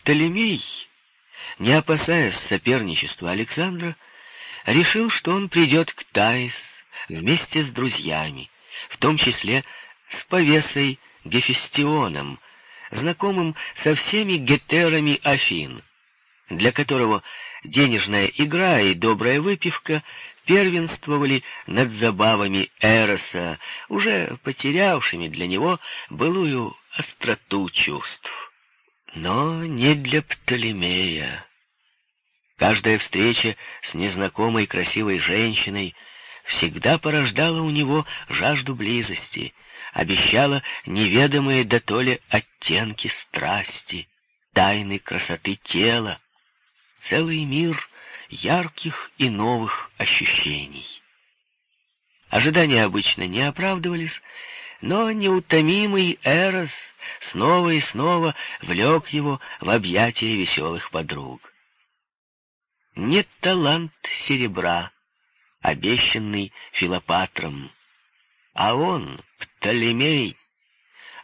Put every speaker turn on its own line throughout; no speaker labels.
Птолемей, не опасаясь соперничества Александра, решил, что он придет к Таис вместе с друзьями, в том числе с повесой Гефестионом, знакомым со всеми гетерами Афин, для которого денежная игра и добрая выпивка первенствовали над забавами Эроса, уже потерявшими для него былую остроту чувств. Но не для Птолемея. Каждая встреча с незнакомой красивой женщиной всегда порождала у него жажду близости, обещала неведомые дотоле оттенки страсти, тайны красоты тела, целый мир ярких и новых ощущений. Ожидания обычно не оправдывались, но неутомимый Эрос снова и снова влек его в объятия веселых подруг. Нет талант серебра, обещанный Филопатром, а он, Птолемей,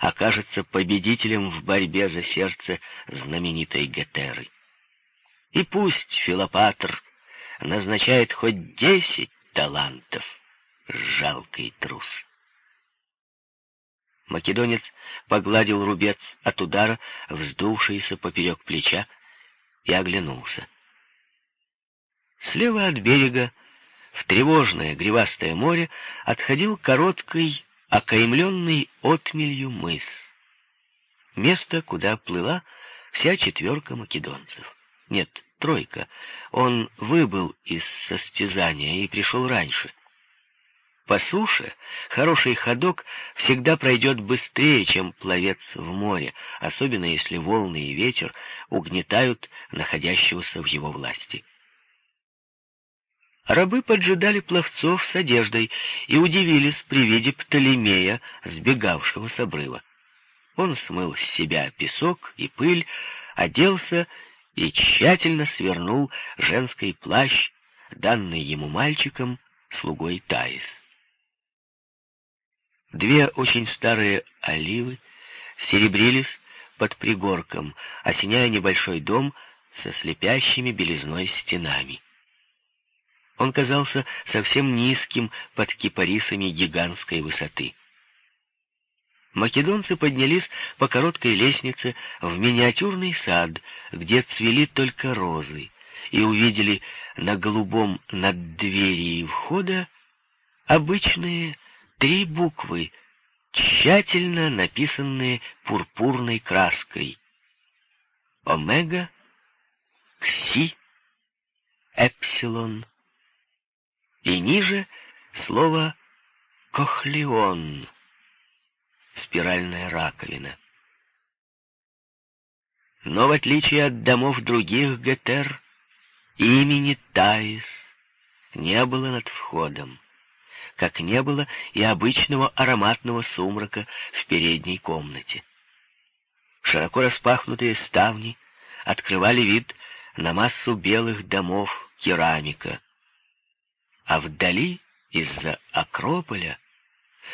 окажется победителем в борьбе за сердце знаменитой Гетеры. И пусть Филопатр назначает хоть десять талантов, жалкий трус. Македонец погладил рубец от удара, вздувшийся поперек плеча, и оглянулся. Слева от берега, в тревожное гривастое море, отходил короткий, окаймленный отмелью мыс. Место, куда плыла вся четверка македонцев. Нет, тройка. Он выбыл из состязания и пришел раньше. По суше хороший ходок всегда пройдет быстрее, чем пловец в море, особенно если волны и ветер угнетают находящегося в его власти. Рабы поджидали пловцов с одеждой и удивились при виде Птолемея, сбегавшего с обрыва. Он смыл с себя песок и пыль, оделся и тщательно свернул женский плащ, данный ему мальчиком, слугой Таис. Две очень старые оливы серебрились под пригорком, осеняя небольшой дом со слепящими белизной стенами. Он казался совсем низким под кипарисами гигантской высоты. Македонцы поднялись по короткой лестнице в миниатюрный сад, где цвели только розы, и увидели на голубом над двери входа обычные три буквы, тщательно написанные пурпурной краской. Омега, Кси, Эпсилон. И ниже слово Кохлеон спиральная раковина. Но в отличие от домов других Гетер, имени Таис не было над входом, как не было и обычного ароматного сумрака в передней комнате. Широко распахнутые ставни открывали вид на массу белых домов керамика, а вдали из-за Акрополя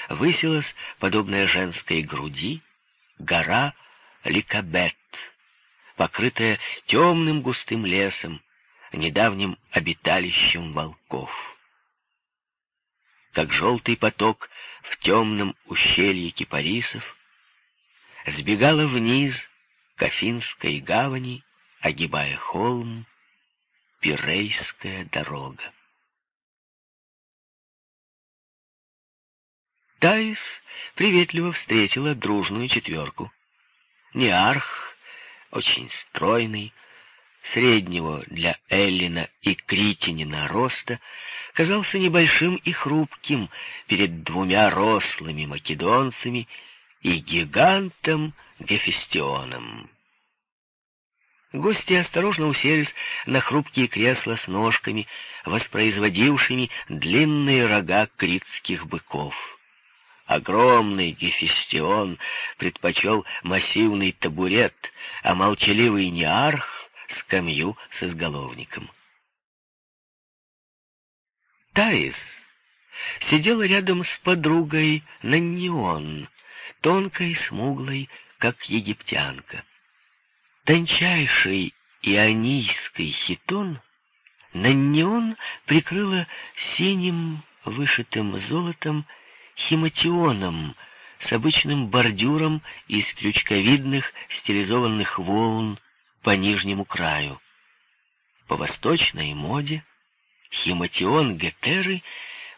высилась, подобная женской груди, гора Ликабет, покрытая темным густым лесом, недавним обиталищем волков. Как желтый поток в темном ущелье кипарисов, сбегала вниз к Афинской гавани, огибая холм, Пирейская дорога. Таис приветливо встретила дружную четверку. Неарх, очень стройный, среднего для Эллина и Критинина роста, казался небольшим и хрупким перед двумя рослыми македонцами и гигантом Гефестионом. Гости осторожно уселись на хрупкие кресла с ножками, воспроизводившими длинные рога критских быков. Огромный Гефестион предпочел массивный табурет, а молчаливый Неарх — скамью с изголовником. Таис сидела рядом с подругой Наннион, тонкой, смуглой, как египтянка. Тончайший ионийский хитон Наннион прикрыла синим вышитым золотом химатионом с обычным бордюром из крючковидных стилизованных волн по нижнему краю. По восточной моде химатион Гетеры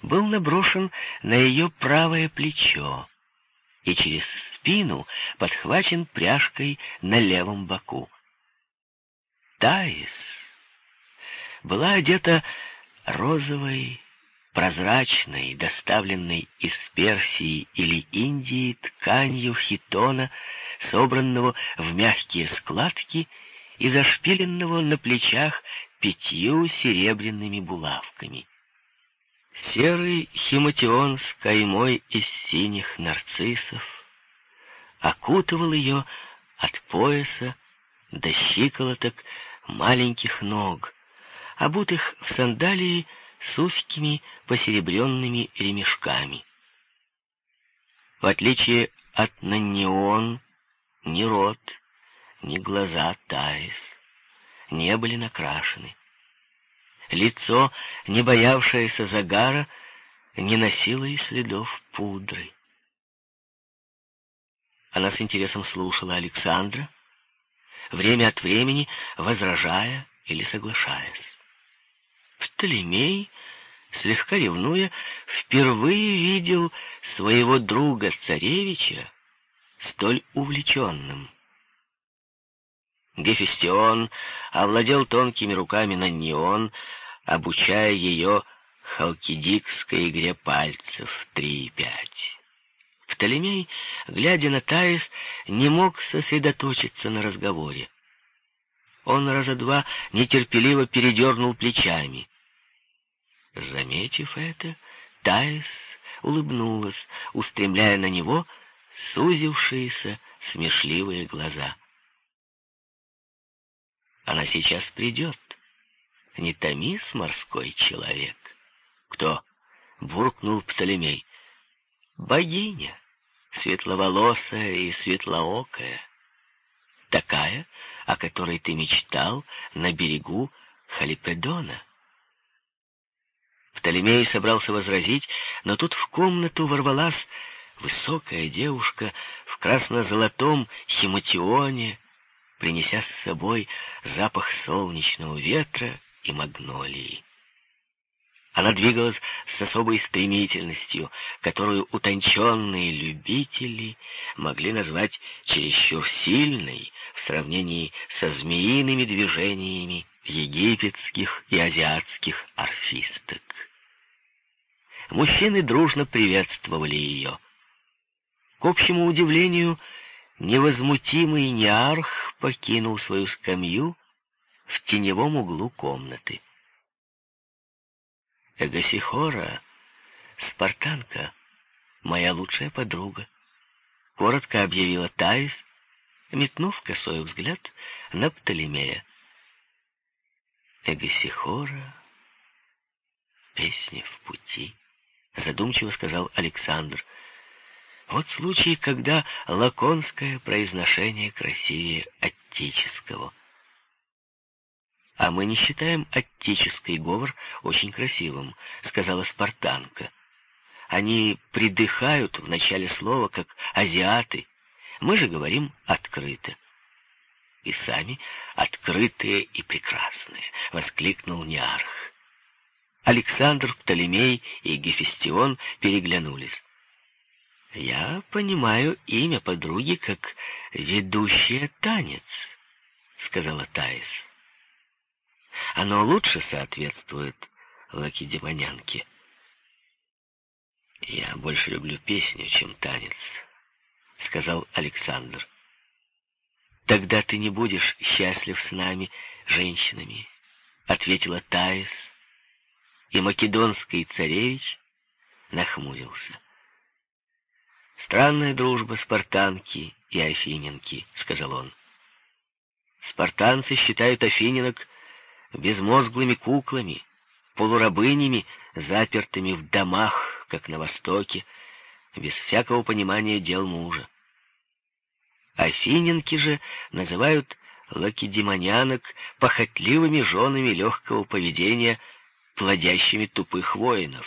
был наброшен на ее правое плечо и через спину подхвачен пряжкой на левом боку. Таис была одета розовой, прозрачной, доставленной из Персии или Индии тканью хитона, собранного в мягкие складки и зашпиленного на плечах пятью серебряными булавками. Серый химатион с каймой из синих нарциссов окутывал ее от пояса до щиколоток маленьких ног, обутых в сандалии с узкими посеребренными ремешками. В отличие от Наннион, ни рот, ни глаза Таис не были накрашены. Лицо, не боявшееся загара, не носило и следов пудры. Она с интересом слушала Александра, время от времени возражая или соглашаясь. Птолемей, слегка ревнуя, впервые видел своего друга-царевича столь увлеченным. Гефестион овладел тонкими руками на неон, обучая ее халкидикской игре пальцев три и пять. Птолемей, глядя на Таис, не мог сосредоточиться на разговоре. Он раза два нетерпеливо передернул плечами. Заметив это, Таис улыбнулась, устремляя на него сузившиеся смешливые глаза. Она сейчас придет. Не томись, морской человек. Кто? Буркнул Птолемей. Богиня, светловолосая и светлоокая. Такая, о которой ты мечтал на берегу Халипедона. Птолемей собрался возразить, но тут в комнату ворвалась высокая девушка в красно-золотом химатионе, принеся с собой запах солнечного ветра и магнолии. Она двигалась с особой стремительностью, которую утонченные любители могли назвать чересчур сильной в сравнении со змеиными движениями египетских и азиатских орфисток. Мужчины дружно приветствовали ее. К общему удивлению, невозмутимый неарх покинул свою скамью в теневом углу комнаты. Эгосихора, спартанка, моя лучшая подруга, коротко объявила Таис, метнув косой взгляд на Птолемея. Эгосихора, песни в пути, задумчиво сказал Александр, — вот случай, когда лаконское произношение красивее аттического. «А мы не считаем аттический говор очень красивым», — сказала спартанка. «Они придыхают в начале слова, как азиаты. Мы же говорим открыто». «И сами открытые и прекрасные», — воскликнул Неарх. Александр, Птолемей и Гефестион переглянулись. Я понимаю имя подруги как ведущая танец, сказала Таис. Оно лучше соответствует лакедемонянке. Я больше люблю песню, чем танец, сказал Александр. Тогда ты не будешь счастлив с нами, женщинами, ответила Таис, и македонский царевич нахмурился. «Странная дружба спартанки и афиненки», — сказал он. «Спартанцы считают афиненок безмозглыми куклами, полурабынями, запертыми в домах, как на Востоке, без всякого понимания дел мужа. Афиненки же называют лакедемонянок похотливыми женами легкого поведения, плодящими тупых воинов.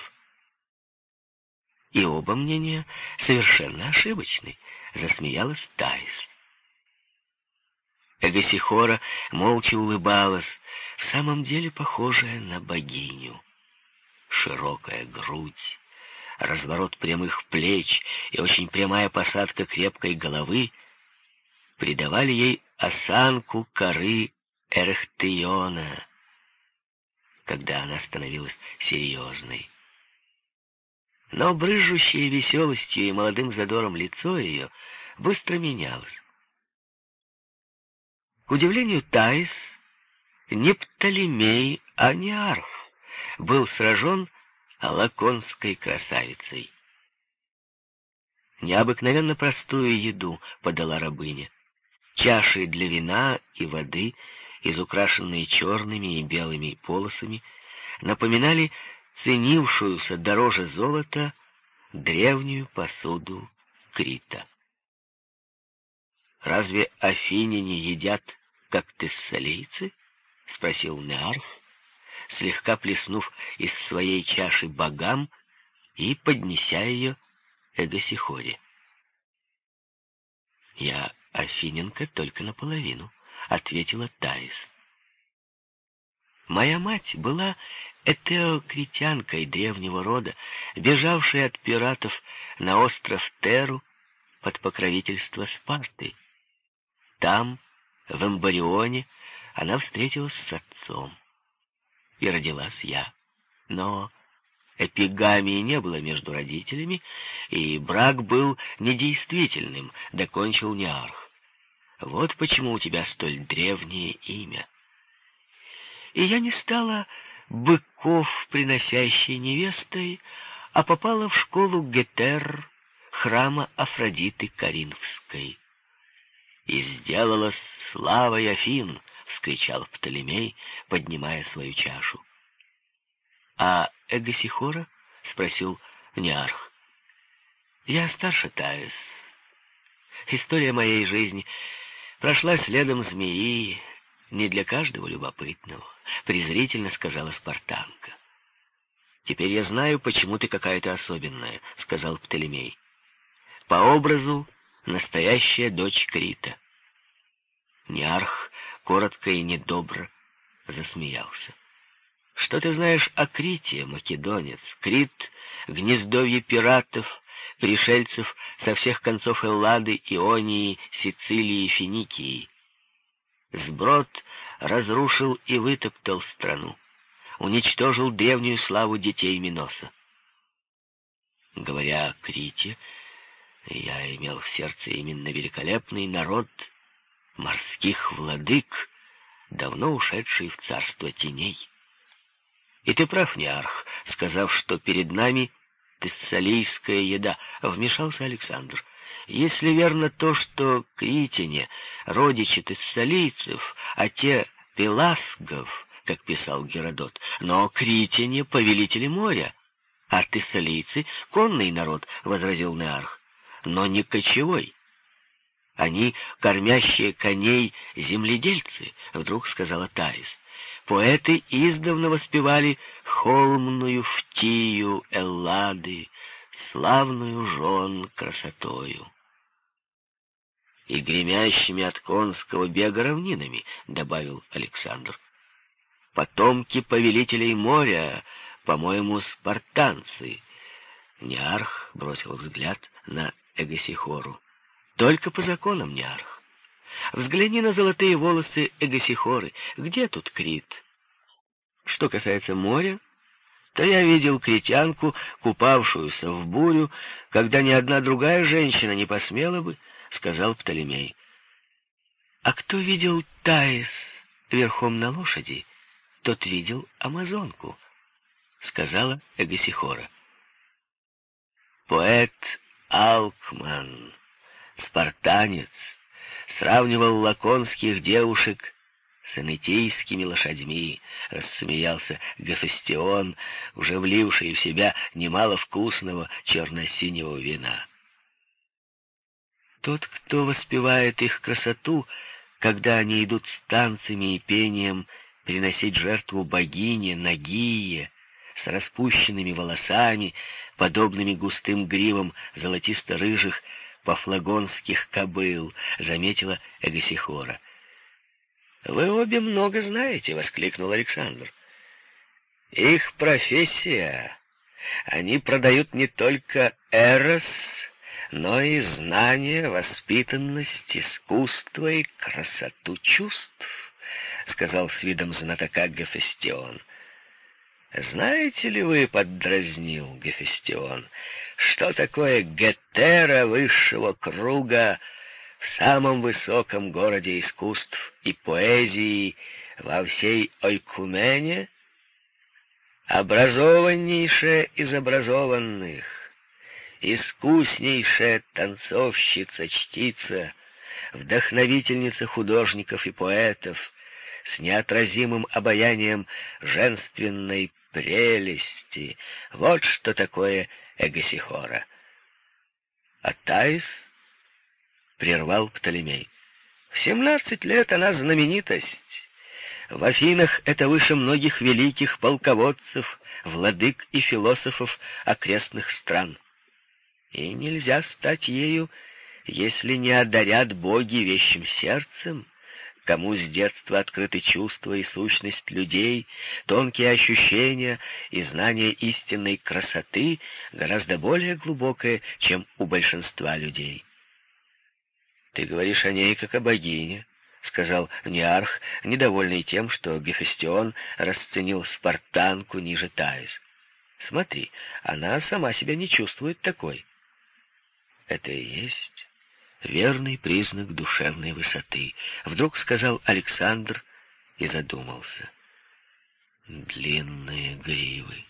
И оба мнения совершенно ошибочны, засмеялась Таис. Эгосихора молча улыбалась, в самом деле похожая на богиню. Широкая грудь, разворот прямых плеч и очень прямая посадка крепкой головы придавали ей осанку коры Эрхтиона, когда она становилась серьезной. Но брыжущее веселостью и молодым задором лицо ее быстро менялось. К удивлению Таис, не Птолемей, а не Арх был сражен лаконской красавицей. Необыкновенно простую еду подала рабыня. Чаши для вина и воды, изукрашенные черными и белыми полосами, напоминали ценившуюся дороже золота древнюю посуду Крита. «Разве афиняне едят, как тессалийцы?» — спросил Неарх, слегка плеснув из своей чаши богам и поднеся ее Эгосихоре. «Я афиненка только наполовину», — ответила Таис. «Моя мать была этеокритянкой древнего рода, бежавшей от пиратов на остров Теру под покровительство Спарты. Там, в Эмбарионе, она встретилась с отцом. И родилась я. Но эпигамии не было между родителями, и брак был недействительным, докончил Неарх. Вот почему у тебя столь древнее имя. И я не стала быков, приносящей невестой, а попала в школу Гетер, храма Афродиты Каринфской и сделалась славой Афин!» — вскричал Птолемей, поднимая свою чашу. «А Эгосихора?» — спросил Неарх. «Я старше Таис. История моей жизни прошла следом змеи, не для каждого любопытного», — презрительно сказала спартанка. «Теперь я знаю, почему ты какая-то особенная», — сказал Птолемей. «По образу настоящая дочь Крита. Неарх коротко и недобро засмеялся. Что ты знаешь о Крите, македонец? Крит — гнездовье пиратов, пришельцев со всех концов Эллады, Ионии, Сицилии Финикии. Сброд разрушил и вытоптал страну, уничтожил древнюю славу детей Миноса. Говоря о Крите, я имел в сердце именно великолепный народ морских владык, давно ушедший в царство теней. И ты прав, Неарх, сказав, что перед нами тессалийская еда, вмешался Александр. Если верно то, что критяне — родичи тессалийцев, а те — пеласгов, как писал Геродот, но критяне — повелители моря, а тессалийцы — конный народ, — возразил Неарх но не кочевой. Они, кормящие коней, земледельцы, вдруг сказала Таис. Поэты издавна воспевали холмную втию Эллады, славную жен красотою. И гремящими от конского бега равнинами, добавил Александр. Потомки повелителей моря, по-моему, спартанцы. Неарх бросил взгляд на Эгосихору. Только по законам, Нярх. Взгляни на золотые волосы Эгосихоры. Где тут Крит? Что касается моря, то я видел критянку, купавшуюся в бурю, когда ни одна другая женщина не посмела бы, — сказал Птолемей. А кто видел Таис верхом на лошади, тот видел Амазонку, — сказала Эгосихора. Поэт Алкман, спартанец, сравнивал лаконских девушек с энетийскими лошадьми, рассмеялся Гефестион, уже вливший в себя немало вкусного черно-синего вина. Тот, кто воспевает их красоту, когда они идут с танцами и пением приносить жертву богине Нагие, с распущенными волосами, подобными густым гривам золотисто-рыжих пофлагонских кобыл, заметила Эгосихора. «Вы обе много знаете», — воскликнул Александр. «Их профессия. Они продают не только эрос, но и знание, воспитанность, искусство и красоту чувств», — сказал с видом знатока Гефестион. «Знаете ли вы, — поддразнил Гефестион, — что такое гетера высшего круга в самом высоком городе искусств и поэзии во всей Ойкумене? Образованнейшая из образованных, искуснейшая танцовщица-чтица, вдохновительница художников и поэтов, с неотразимым обаянием женственной прелести. Вот что такое Эгосихора. А Таис прервал Птолемей. В семнадцать лет она знаменитость. В Афинах это выше многих великих полководцев, владык и философов окрестных стран. И нельзя стать ею, если не одарят боги вещим сердцем, кому с детства открыты чувства и сущность людей, тонкие ощущения и знание истинной красоты гораздо более глубокое, чем у большинства людей. «Ты говоришь о ней как о богине», — сказал Неарх, недовольный тем, что Гефестион расценил спартанку ниже Таис. «Смотри, она сама себя не чувствует такой». «Это и есть верный признак душевной высоты, вдруг сказал Александр и задумался. Длинные гривы.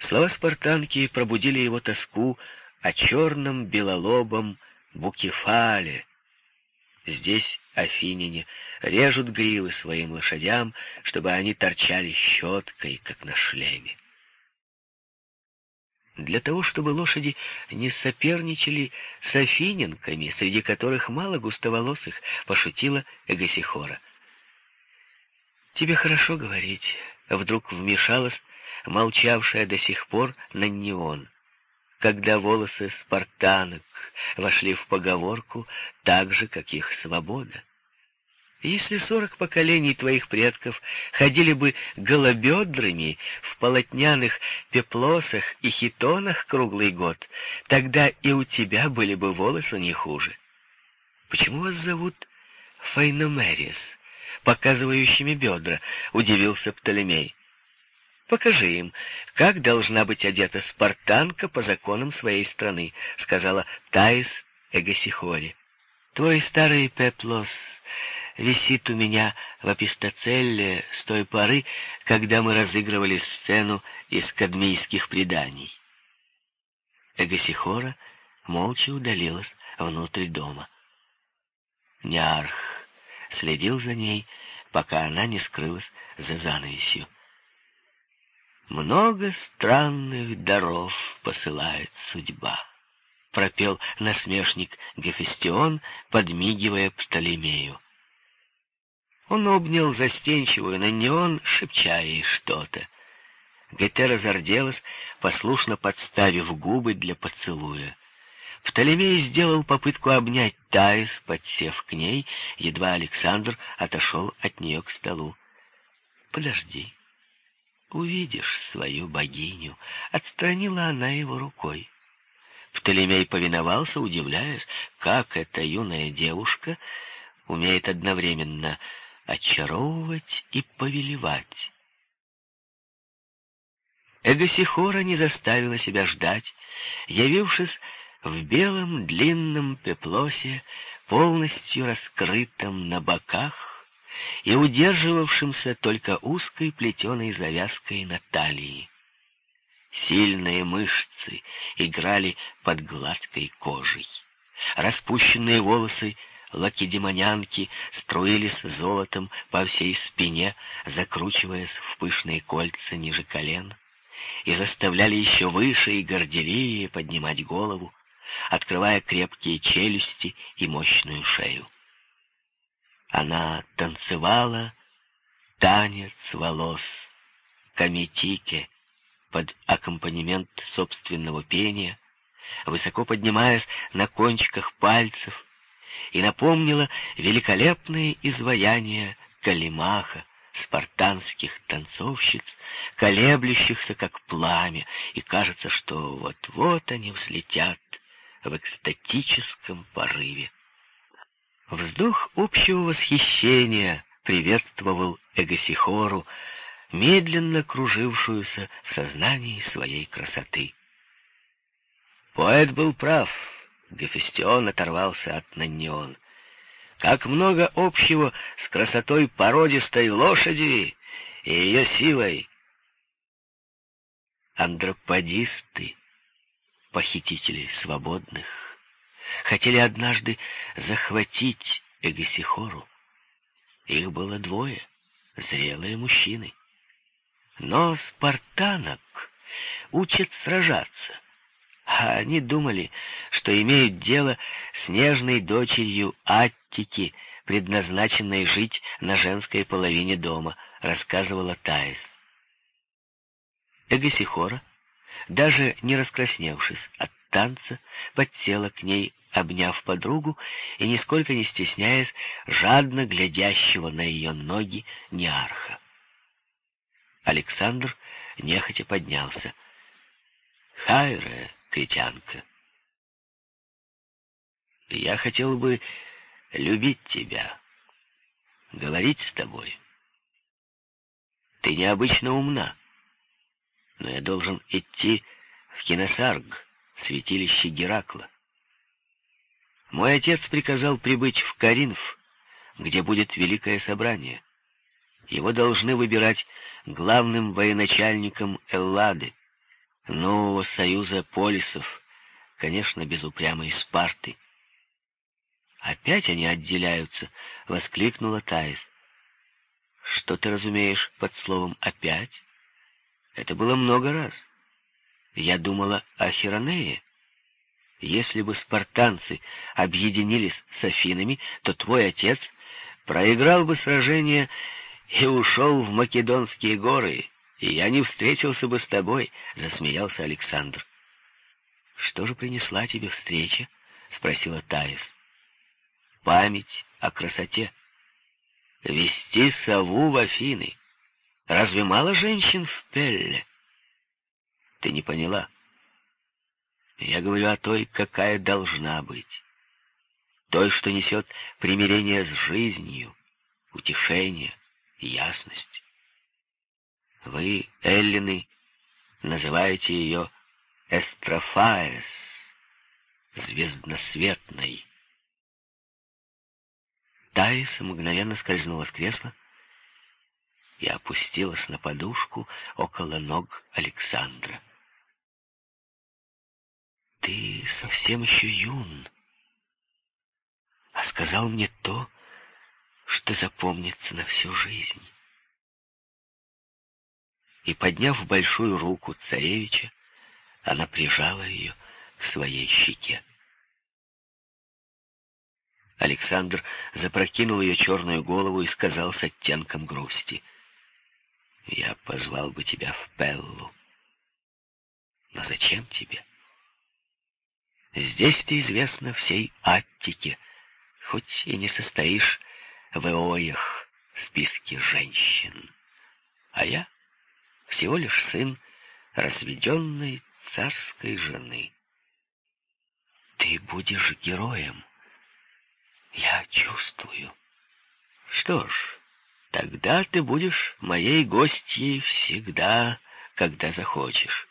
Слова спартанки пробудили его тоску о черном белолобом букефале. Здесь афиняне режут гривы своим лошадям, чтобы они торчали щеткой, как на шлеме для того, чтобы лошади не соперничали с афиненками, среди которых мало густоволосых, пошутила Эгосихора. «Тебе хорошо говорить», — вдруг вмешалась молчавшая до сих пор Наннион, когда волосы спартанок вошли в поговорку так же, как их свобода. Если сорок поколений твоих предков ходили бы голобедрами в полотняных пеплосах и хитонах круглый год, тогда и у тебя были бы волосы не хуже. Почему вас зовут Файномерис, показывающими бедра? — удивился Птолемей. «Покажи им, как должна быть одета спартанка по законам своей страны», — сказала Таис Эгосихори. «Твой старый пеплос висит у меня в апистоцелле с той поры, когда мы разыгрывали сцену из кадмийских преданий. Эгосихора молча удалилась внутрь дома. Нярх следил за ней, пока она не скрылась за занавесью. «Много странных даров посылает судьба», — пропел насмешник Гефестион, подмигивая Птолемею. Он обнял застенчивую на неон, шепча ей что-то. Гетера зарделась, послушно подставив губы для поцелуя. Птолемей сделал попытку обнять Таис, подсев к ней, едва Александр отошел от нее к столу. «Подожди, увидишь свою богиню», — отстранила она его рукой. Птолемей повиновался, удивляясь, как эта юная девушка умеет одновременно очаровывать и повелевать. Эгосихора не заставила себя ждать, явившись в белом длинном пеплосе, полностью раскрытом на боках и удерживавшимся только узкой плетеной завязкой на талии. Сильные мышцы играли под гладкой кожей. Распущенные волосы лакедемонянки струились золотом по всей спине, закручиваясь в пышные кольца ниже колен, и заставляли еще выше и горделивее поднимать голову, открывая крепкие челюсти и мощную шею. Она танцевала танец волос, комитике, под аккомпанемент собственного пения, высоко поднимаясь на кончиках пальцев, и напомнила великолепные изваяния Калимаха, спартанских танцовщиц, колеблющихся как пламя, и кажется, что вот-вот они взлетят в экстатическом порыве. Вздох общего восхищения приветствовал Эгосихору, медленно кружившуюся в сознании своей красоты. Поэт был прав. Гефестион оторвался от Наннион. Как много общего с красотой породистой лошади и ее силой. Андроподисты, похитители свободных, хотели однажды захватить Эгосихору. Их было двое, зрелые мужчины. Но спартанок учат сражаться, а они думали, что имеют дело с нежной дочерью Аттики, предназначенной жить на женской половине дома, рассказывала Таис. Эгосихора, даже не раскрасневшись от танца, подсела к ней, обняв подругу и, нисколько не стесняясь, жадно глядящего на ее ноги неарха. Александр нехотя поднялся. «Хайре, критянка, я хотел бы любить тебя, говорить с тобой. Ты необычно умна, но я должен идти в Киносарг, святилище Геракла. Мой отец приказал прибыть в Каринф, где будет великое собрание. Его должны выбирать главным военачальником Эллады, нового союза полисов, конечно, без упрямой Спарты. «Опять они отделяются!» — воскликнула Таис. «Что ты разумеешь под словом «опять»?» Это было много раз. Я думала о Хиронее. Если бы спартанцы объединились с Афинами, то твой отец проиграл бы сражение и ушел в Македонские горы, и я не встретился бы с тобой, — засмеялся Александр. — Что же принесла тебе встреча? — спросила Таис. — Память о красоте. Вести сову в Афины. Разве мало женщин в Пелле? Ты не поняла. Я говорю о той, какая должна быть. Той, что несет примирение с жизнью, утешение, ясность. Вы, эллины, называете ее Эстрофаес, звездносветной. Таис мгновенно скользнула с кресла и опустилась на подушку около ног Александра. «Ты совсем еще юн, а сказал мне то, что запомнится на всю жизнь». И, подняв большую руку царевича, она прижала ее к своей щеке. Александр запрокинул ее черную голову и сказал с оттенком грусти — я позвал бы тебя в Пеллу. Но зачем тебе? Здесь ты известна всей Аттике, хоть и не состоишь в Эоях списке женщин. А я всего лишь сын разведенной царской жены. Ты будешь героем. Я чувствую. Что ж, Тогда ты будешь моей гостьей всегда, когда захочешь.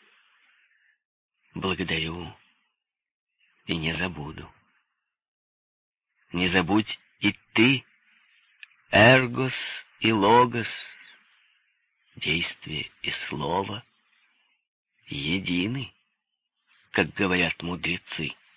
Благодарю и не забуду. Не забудь и ты, эргос и логос, действие и слово едины, как говорят мудрецы.